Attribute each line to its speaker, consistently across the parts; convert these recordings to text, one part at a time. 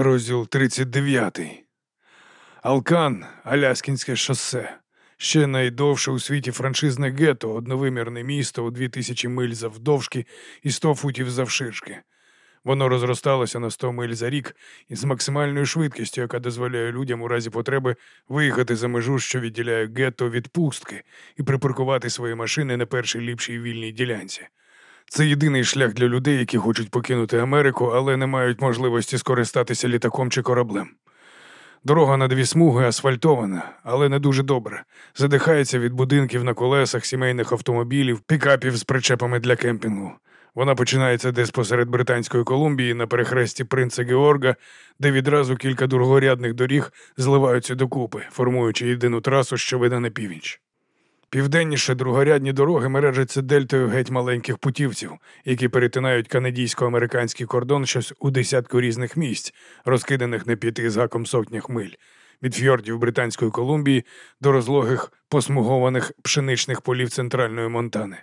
Speaker 1: Розділ 39. Алкан, Аляскінське шосе. Ще найдовше у світі франшизне гетто, одновимірне місто у 2000 миль завдовжки і 100 футів завширшки. Воно розросталося на 100 миль за рік із максимальною швидкістю, яка дозволяє людям у разі потреби виїхати за межу, що відділяє гетто від пустки, і припаркувати свої машини на першій ліпшій вільній ділянці. Це єдиний шлях для людей, які хочуть покинути Америку, але не мають можливості скористатися літаком чи кораблем. Дорога на дві смуги асфальтована, але не дуже добре. Задихається від будинків на колесах, сімейних автомобілів, пікапів з причепами для кемпінгу. Вона починається десь посеред Британської Колумбії на перехресті принца Георга, де відразу кілька другорядних доріг зливаються докупи, формуючи єдину трасу, що веде на північ. Південніше другорядні дороги мережаться дельтою геть маленьких путівців, які перетинають канадійсько-американський кордон щось у десятку різних місць, розкиданих на п'яти з гаком сотнях миль, від фьордів Британської Колумбії до розлогих посмугованих пшеничних полів центральної Монтани.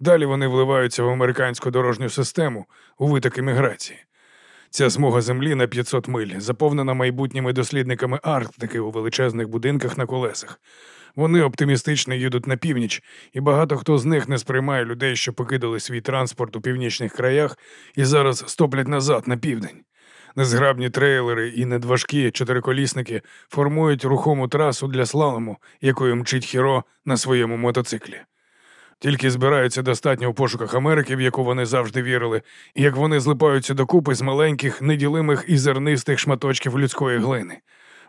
Speaker 1: Далі вони вливаються в американську дорожню систему у виток еміграції. Ця смуга землі на 500 миль заповнена майбутніми дослідниками Арктики у величезних будинках на колесах. Вони оптимістично їдуть на північ, і багато хто з них не сприймає людей, що покидали свій транспорт у північних краях і зараз стоплять назад на південь. Незграбні трейлери і недважкі чотириколісники формують рухому трасу для слалому, якою мчить хіро на своєму мотоциклі. Тільки збираються достатньо у пошуках Америки, в яку вони завжди вірили, і як вони злипаються докупи з маленьких, неділимих і зернистих шматочків людської глини.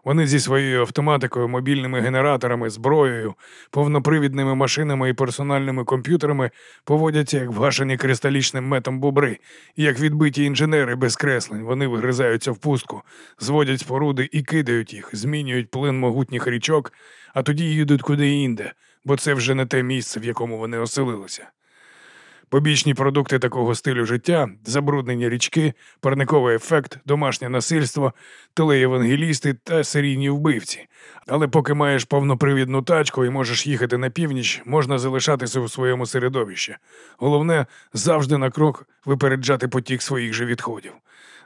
Speaker 1: Вони зі своєю автоматикою, мобільними генераторами, зброєю, повнопривідними машинами і персональними комп'ютерами поводяться як вгашені кристалічним метом бобри, як відбиті інженери без креслень. Вони вигризаються в пустку, зводять споруди і кидають їх, змінюють плин могутніх річок, а тоді їдуть куди інде, бо це вже не те місце, в якому вони оселилися. Побічні продукти такого стилю життя, забруднені річки, парниковий ефект, домашнє насильство, телеєвангелісти та серійні вбивці. Але поки маєш повнопривідну тачку і можеш їхати на північ, можна залишатися у своєму середовищі. Головне завжди на крок випереджати потік своїх же відходів.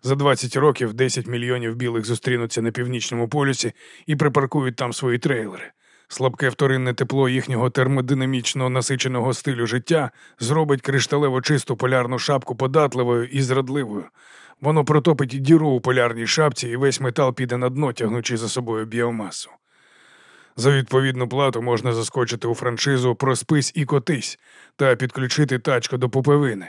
Speaker 1: За 20 років 10 мільйонів білих зустрінуться на північному полюсі і припаркують там свої трейлери. Слабке вторинне тепло їхнього термодинамічно насиченого стилю життя зробить кришталево чисту полярну шапку податливою і зрадливою. Воно протопить діру у полярній шапці, і весь метал піде на дно, тягнучи за собою біомасу. За відповідну плату можна заскочити у франшизу Проспись і котись та підключити тачку до пуповини.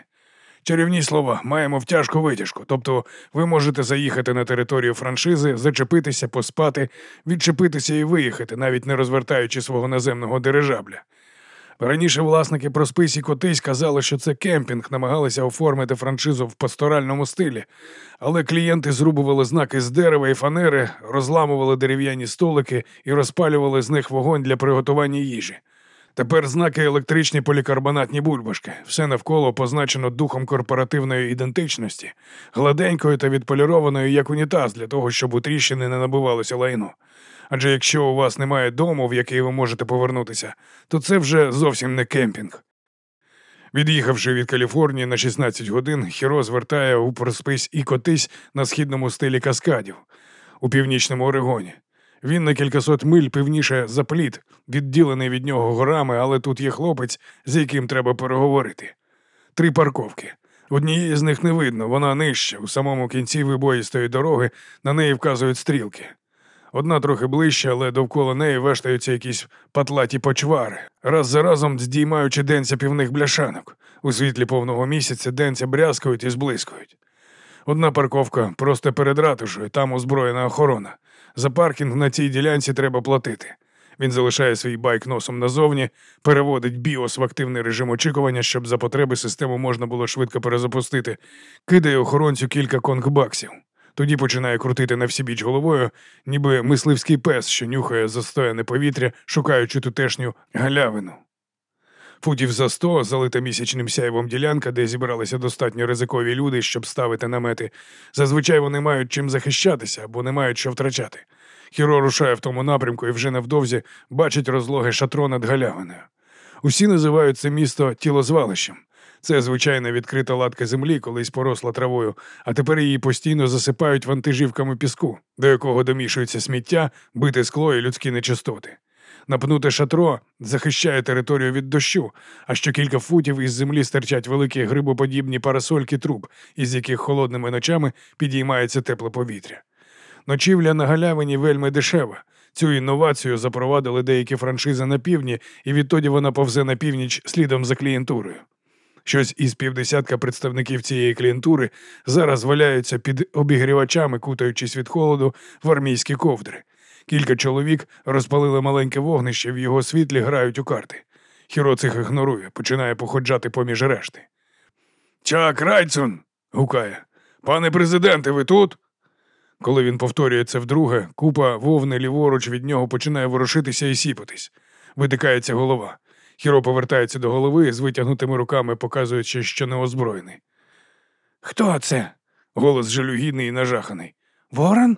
Speaker 1: Чарівні слова, маємо втяжку витяжку. Тобто ви можете заїхати на територію франшизи, зачепитися, поспати, відчепитися і виїхати, навіть не розвертаючи свого наземного дирижабля. Раніше власники просписі котись казали, що це кемпінг, намагалися оформити франшизу в пасторальному стилі, але клієнти зрубували знаки з дерева і фанери, розламували дерев'яні столики і розпалювали з них вогонь для приготування їжі. Тепер знаки електричні полікарбонатні бульбашки, все навколо позначено духом корпоративної ідентичності, гладенькою та відполірованою як унітаз для того, щоб у тріщини не набивалося лайно. Адже якщо у вас немає дому, в який ви можете повернутися, то це вже зовсім не кемпінг. Від'їхавши від Каліфорнії на 16 годин, Хіро звертає у проспись і котись на східному стилі каскадів у північному Орегоні. Він на кількасот миль пивніше за пліт, відділений від нього горами, але тут є хлопець, з яким треба переговорити. Три парковки. Однієї з них не видно, вона нижча, у самому кінці вибоїстої дороги на неї вказують стрілки. Одна трохи ближче, але довкола неї вештаються якісь патлаті почвари, раз за разом здіймаючи денця півних бляшанок. У світлі повного місяця денця брязкають і зблискують. Одна парковка просто перед ратушою, там озброєна охорона. За паркінг на цій ділянці треба платити. Він залишає свій байк носом назовні, переводить біос в активний режим очікування, щоб за потреби систему можна було швидко перезапустити, кидає охоронцю кілька конгбаксів. Тоді починає крутити на всі біч головою, ніби мисливський пес, що нюхає застояне повітря, шукаючи тутешню галявину. Футів за сто, залита місячним сяйвом ділянка, де зібралися достатньо ризикові люди, щоб ставити намети. Зазвичай вони мають чим захищатися або не мають що втрачати. Хіро рушає в тому напрямку і вже невдовзі бачить розлоги шатро над галявиною. Усі називають це місто тілозвалищем. Це звичайна відкрита латка землі, колись поросла травою, а тепер її постійно засипають вантажівками піску, до якого домішується сміття, бите скло і людські нечистоти. Напнуте шатро захищає територію від дощу, а що кілька футів із землі стирчать великі грибоподібні парасольки труб, із яких холодними ночами підіймається тепле повітря. Ночівля на галявині вельми дешева. Цю інновацію запровадили деякі франшизи на півдні, і відтоді вона повзе на північ слідом за клієнтурою. Щось із півдесятка представників цієї клієнтури зараз валяються під обігрівачами, кутаючись від холоду в армійські ковдри. Кілька чоловік розпалили маленьке вогнище, в його світлі грають у карти. Хіро цих ігнорує, починає походжати поміж решти. Чак Райцун. гукає. Пане президенте, ви тут? Коли він повторює це вдруге, купа вовни ліворуч від нього починає ворушитися і сіпатись. Витикається голова. Хіро повертається до голови з витягнутими руками, показуючи, що не озброєний. Хто це? Голос жалюгідний і нажаханий. Ворон?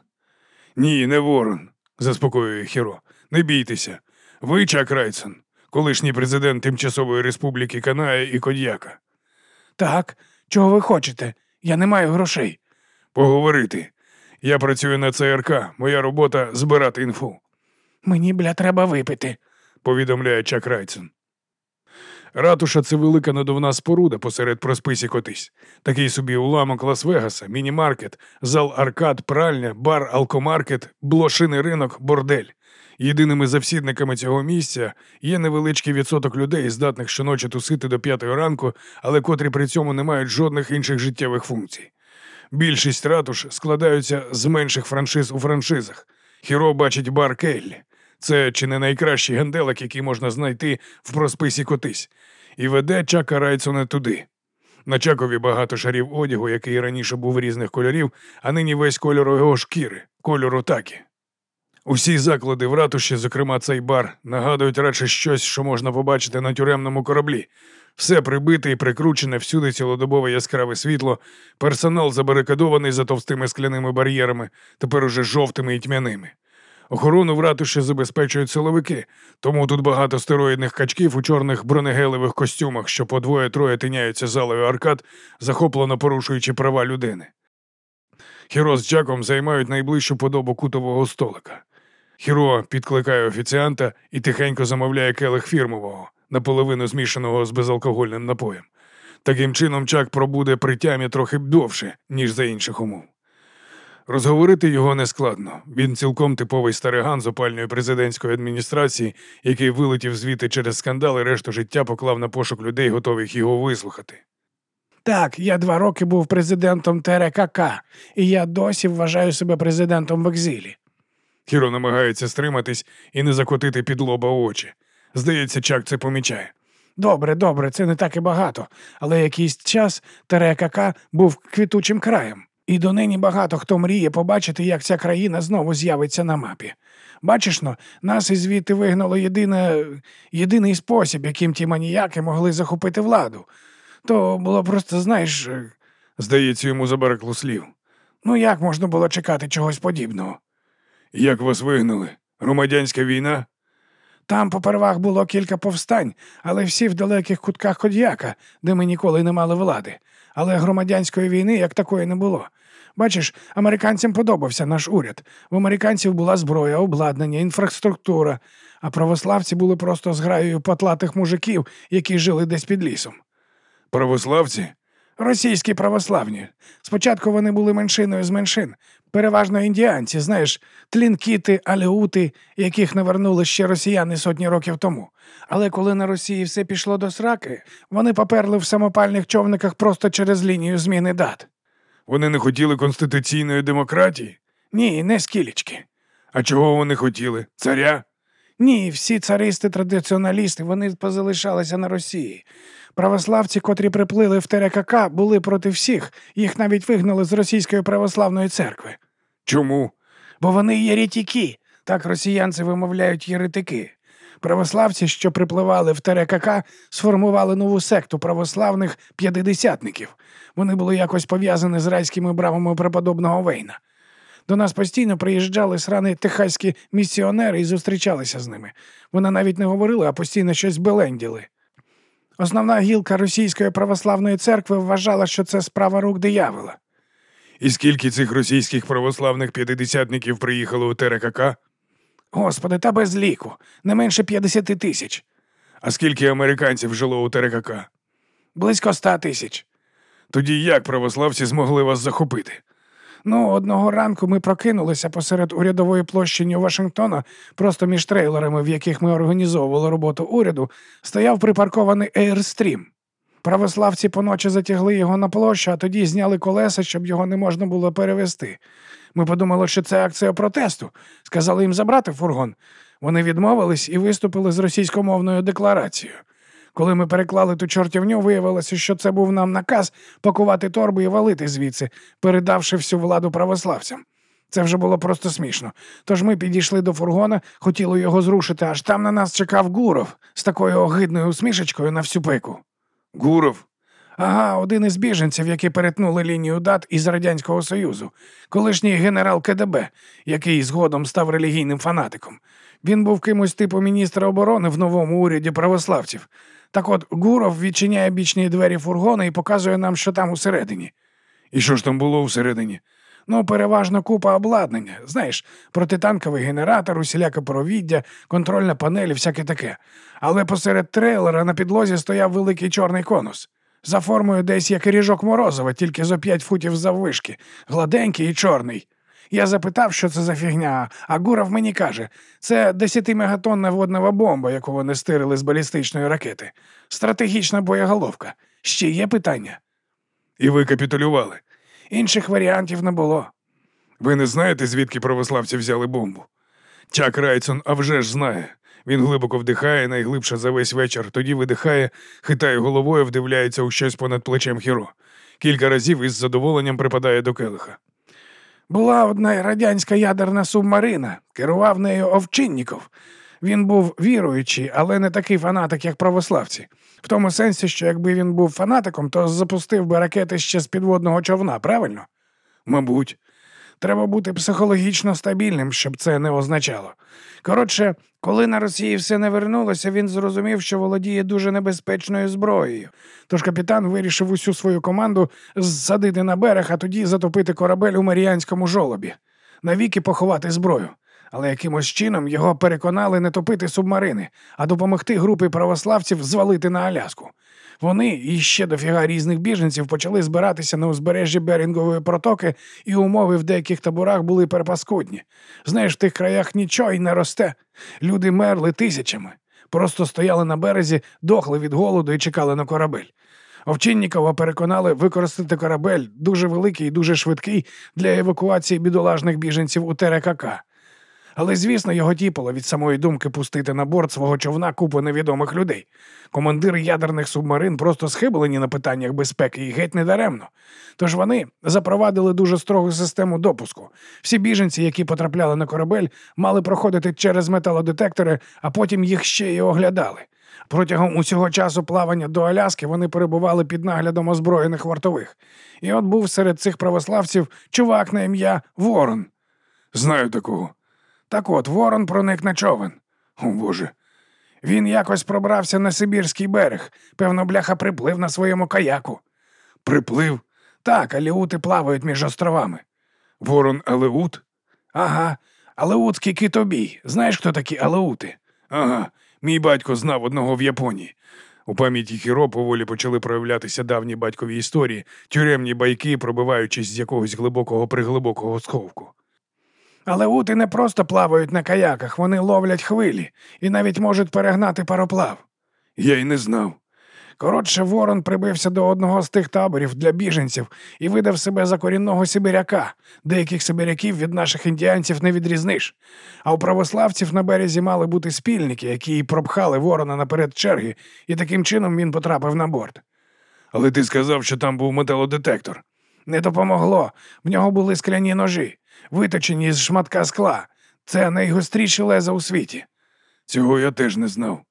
Speaker 1: Ні, не ворон, заспокоює Хіро. Не бійтеся. Ви Чак Райсон, колишній президент Тимчасової Республіки Каная і Кодьяка. Так, чого ви хочете? Я не маю грошей. Поговорити. Я працюю на ЦРК, моя робота збирати інфу. Мені, бля, треба випити, повідомляє Чак Райсон. Ратуша це велика надувна споруда посеред просписі котись. Такий собі уламок Лас-Вегаса, міні-маркет, зал аркад, пральня, бар, алкомаркет, блошиний ринок, бордель. Єдиними завсідниками цього місця є невеличкий відсоток людей, здатних щоночі тусити до п'ятої ранку, але котрі при цьому не мають жодних інших життєвих функцій. Більшість ратуш складаються з менших франшиз у франшизах. Хіро бачить бар Келлі. Це чи не найкращий генделик, який можна знайти в просписі котись, і веде Чака Райцона туди. На Чакові багато шарів одягу, який раніше був різних кольорів, а нині весь кольор його шкіри, кольору такі. Усі заклади в ратуші, зокрема цей бар, нагадують радше щось, що можна побачити на тюремному кораблі. Все прибите і прикручене, всюди цілодобове яскраве світло, персонал забарикадований за товстими скляними бар'єрами, тепер уже жовтими і тьмяними. Охорону в ратуші забезпечують силовики, тому тут багато стероїдних качків у чорних бронегелевих костюмах, що по двоє-троє тиняються залою аркад, захоплено порушуючи права людини. Хіро з Джаком займають найближчу подобу кутового столика. Хіро підкликає офіціанта і тихенько замовляє келих фірмового, наполовину змішаного з безалкогольним напоєм. Таким чином Чак пробуде при тямі трохи довше, ніж за інших умов. Розговорити його нескладно. Він цілком типовий стариган з опальної президентської адміністрації, який вилетів звідти через скандал і решту життя поклав на пошук людей, готових його вислухати. Так, я два роки був президентом ТРКК, і я досі вважаю себе президентом в екзилі. Хіро намагається стриматись і не закотити під лоба очі. Здається, Чак це помічає. Добре, добре, це не так і багато, але якийсь час ТРКК був квітучим краєм. І донині багато хто мріє побачити, як ця країна знову з'явиться на мапі. Бачиш но, нас із звідти вигнало єдине, єдиний спосіб, яким ті маніяки могли захопити владу. То було просто, знаєш, е, здається, йому забаракло слів. Ну як можна було чекати чогось подібного? Як вас вигнали? Громадянська війна? Там попервах було кілька повстань, але всі в далеких кутках Кодьяка, де ми ніколи не мали влади. Але громадянської війни як такої не було. Бачиш, американцям подобався наш уряд. В американців була зброя, обладнання, інфраструктура, а православці були просто зграєю потлатих мужиків, які жили десь під лісом. Православці? Російські православні. Спочатку вони були меншиною з меншин, переважно індіанці, знаєш, тлінкіти, алеути, яких навернули ще росіяни сотні років тому. Але коли на Росії все пішло до сраки, вони поперли в самопальних човниках просто через лінію зміни дат. Вони не хотіли конституційної демократії? Ні, не скілічки. А чого вони хотіли? Царя? Ні, всі царисти традиціоналісти, вони позалишалися на Росії. Православці, котрі приплили в ТРКК, були проти всіх, їх навіть вигнали з російської православної церкви. Чому? Бо вони єретики. Так росіянці вимовляють єретики. Православці, що припливали в ТРКК, сформували нову секту православних п'ятидесятників. Вони були якось пов'язані з райськими бравами преподобного Вейна. До нас постійно приїжджали срани техаські місіонери і зустрічалися з ними. Вони навіть не говорили, а постійно щось беленділи.
Speaker 2: Основна гілка російської православної церкви вважала, що це справа рук диявола.
Speaker 1: І скільки цих російських православних п'ятидесятників приїхало у ТРКК?
Speaker 2: Господи, та без ліку, не менше 50 тисяч,
Speaker 1: А скільки американців жило у ТРКК?
Speaker 2: близько 100 тисяч.
Speaker 1: Тоді як православці змогли вас захопити?
Speaker 2: Ну, одного ранку ми прокинулися посеред урядової площі Нью-Вашингтона, просто між трейлерами, в яких ми організовували роботу уряду, стояв припаркований Airstream. Православці поночі затягли його на площу, а тоді зняли колеса, щоб його не можна було перевезти. Ми подумали, що це акція протесту. Сказали їм забрати фургон. Вони відмовились і виступили з російськомовною декларацією. Коли ми переклали ту чортівню, виявилося, що це був нам наказ пакувати торби і валити звідси, передавши всю владу православцям. Це вже було просто смішно. Тож ми підійшли до фургона, хотіли його зрушити, аж там на нас чекав Гуров з такою огидною усмішечкою на всю пику.
Speaker 1: Гуров?
Speaker 2: Ага, один із біженців, які перетнули лінію дат із Радянського Союзу, колишній генерал КДБ, який згодом став релігійним фанатиком. Він був кимось типу міністра оборони в новому уряді православців. Так от Гуров відчиняє бічні двері фургона і показує нам, що там усередині.
Speaker 1: І що ж там було всередині?
Speaker 2: Ну, переважно купа обладнання. Знаєш, протитанковий генератор, усіляке провіддя, контрольна панель і всяке таке. Але посеред трейлера на підлозі стояв великий чорний конус. За формою десь як ріжок Морозова, тільки зо п'ять футів заввишки, гладенький і чорний. Я запитав, що це за фігня, а Гуров мені каже, це 10-мегатонна воднева бомба, яку вони стирили з балістичної ракети. Стратегічна боєголовка. Ще є питання?
Speaker 1: І ви капітулювали.
Speaker 2: Інших варіантів не було.
Speaker 1: Ви не знаєте, звідки православці взяли бомбу? Чак Райсон, а вже ж знає. Він глибоко вдихає, найглибше за весь вечір, тоді видихає, хитає головою, вдивляється у щось понад плечем хіро. Кілька разів із задоволенням припадає до келиха.
Speaker 2: Була одна радянська ядерна субмарина, керував нею Овчинніков. Він був віруючий, але не такий фанатик, як православці. В тому сенсі, що якби він був фанатиком, то запустив би ракети ще з підводного човна, правильно?
Speaker 1: Мабуть,
Speaker 2: Треба бути психологічно стабільним, щоб це не означало. Коротше, коли на Росії все не вернулося, він зрозумів, що володіє дуже небезпечною зброєю. Тож капітан вирішив усю свою команду зсадити на берег, а тоді затопити корабель у Маріанському жолобі, навіки поховати зброю. Але якимось чином його переконали не топити субмарини, а допомогти групі православців звалити на Аляску. Вони і ще дофіга різних біженців почали збиратися на узбережжі Берінгової протоки, і умови в деяких таборах були перепаскудні. Знаєш, в тих краях нічого й не росте. Люди мерли тисячами, просто стояли на березі, дохли від голоду і чекали на корабель. Овчиннікова переконали використати корабель дуже великий і дуже швидкий для евакуації бідолажних біженців у ТРКК. Але, звісно, його тіпало від самої думки пустити на борт свого човна купу невідомих людей. Командири ядерних субмарин просто схиблені на питаннях безпеки і геть недаремно. Тож вони запровадили дуже строгу систему допуску. Всі біженці, які потрапляли на корабель, мали проходити через металодетектори, а потім їх ще й оглядали. Протягом усього часу плавання до Аляски вони перебували під наглядом озброєних вартових. І от був серед цих православців чувак на ім'я Ворон.
Speaker 1: знаю такого.
Speaker 2: Так от, Ворон проник на човен.
Speaker 1: О Боже.
Speaker 2: Він якось пробрався на Сибірський берег, певно, бляха приплив на своєму каяку.
Speaker 1: Приплив.
Speaker 2: Так, аліути плавають між островами.
Speaker 1: Ворон Алеут?
Speaker 2: Ага, алеутський китобій. Знаєш, хто такі алеути?
Speaker 1: Ага. Мій батько знав одного в Японії. У пам'яті Хіро поволі почали проявлятися давні батькові історії, тюремні байки, пробиваючись з якогось глибокого приглибокого сховку.
Speaker 2: Алеути не просто плавають на каяках, вони ловлять хвилі і навіть можуть перегнати пароплав.
Speaker 1: Я й не знав.
Speaker 2: Коротше, ворон прибився до одного з тих таборів для біженців і видав себе за корінного сибиряка. Деяких сибиряків від наших індіанців не відрізниш. А у православців на березі мали бути спільники, які й пропхали ворона наперед черги, і таким чином він потрапив на борт.
Speaker 1: Але ти сказав, що там був металодетектор.
Speaker 2: Не допомогло. В нього були скляні ножі, виточені з шматка скла. Це найгостріші леза у світі.
Speaker 1: Цього я теж не знав.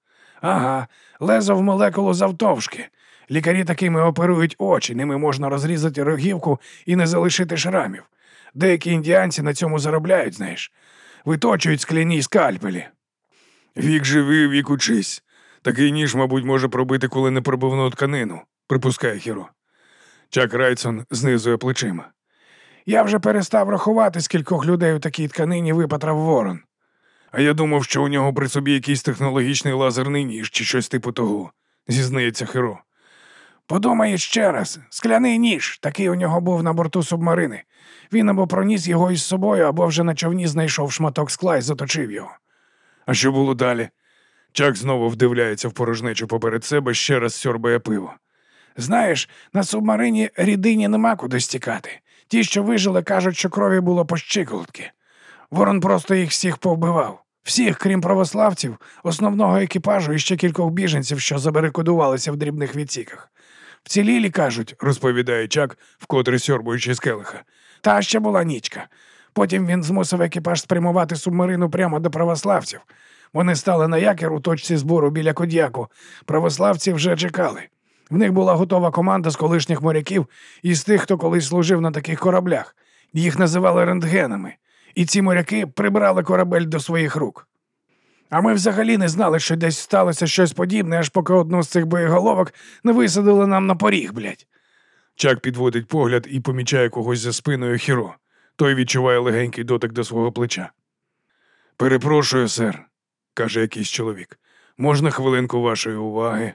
Speaker 2: Ага, лезо в молекулу завтовшки. Лікарі такими оперують очі, ними можна розрізати рогівку і не залишити шрамів. Деякі індіанці на цьому заробляють, знаєш, виточують скляні скальпелі.
Speaker 1: Вік живи, вік учись. Такий ніж, мабуть, може пробити коли-непробивну тканину, припускає Хіро. Чак Райсон знизує плечима.
Speaker 2: Я вже перестав рахувати, скількох людей у такій тканині випатрав ворон.
Speaker 1: А я думав, що у нього при собі якийсь технологічний лазерний ніж чи щось типу того, зізнається Хіро.
Speaker 2: Подумай ще раз, скляний ніж, такий у нього був на борту субмарини. Він або проніс його із собою, або вже на човні знайшов шматок скла і заточив його.
Speaker 1: А що було далі? Чак знову вдивляється в порожнечу поперед себе, ще раз сьорбає пиво.
Speaker 2: Знаєш, на субмарині рідині нема куди стікати. Ті, що вижили, кажуть, що крові було по щиколотки. Ворон просто їх всіх повбивав. Всіх, крім православців, основного екіпажу і ще кількох біженців, що забарикодувалися в дрібних відсіках. Вцілілі, кажуть,
Speaker 1: розповідає Чак, вкотре сьорбуючи з келиха.
Speaker 2: та ще була нічка. Потім він змусив екіпаж спрямувати субмарину прямо до православців. Вони стали на якір у точці збору біля Кодяку. Православці вже чекали. В них була готова команда з колишніх моряків і з тих, хто колись служив на таких кораблях. Їх називали рентгенами. І ці моряки прибрали корабель до своїх рук. А ми взагалі не знали, що десь сталося щось подібне, аж поки одну з цих боєголовок не висадили нам на поріг, блядь.
Speaker 1: Чак підводить погляд і помічає когось за спиною Хіро. Той відчуває легенький дотик до свого плеча. Перепрошую, сер, каже якийсь чоловік. Можна хвилинку вашої уваги?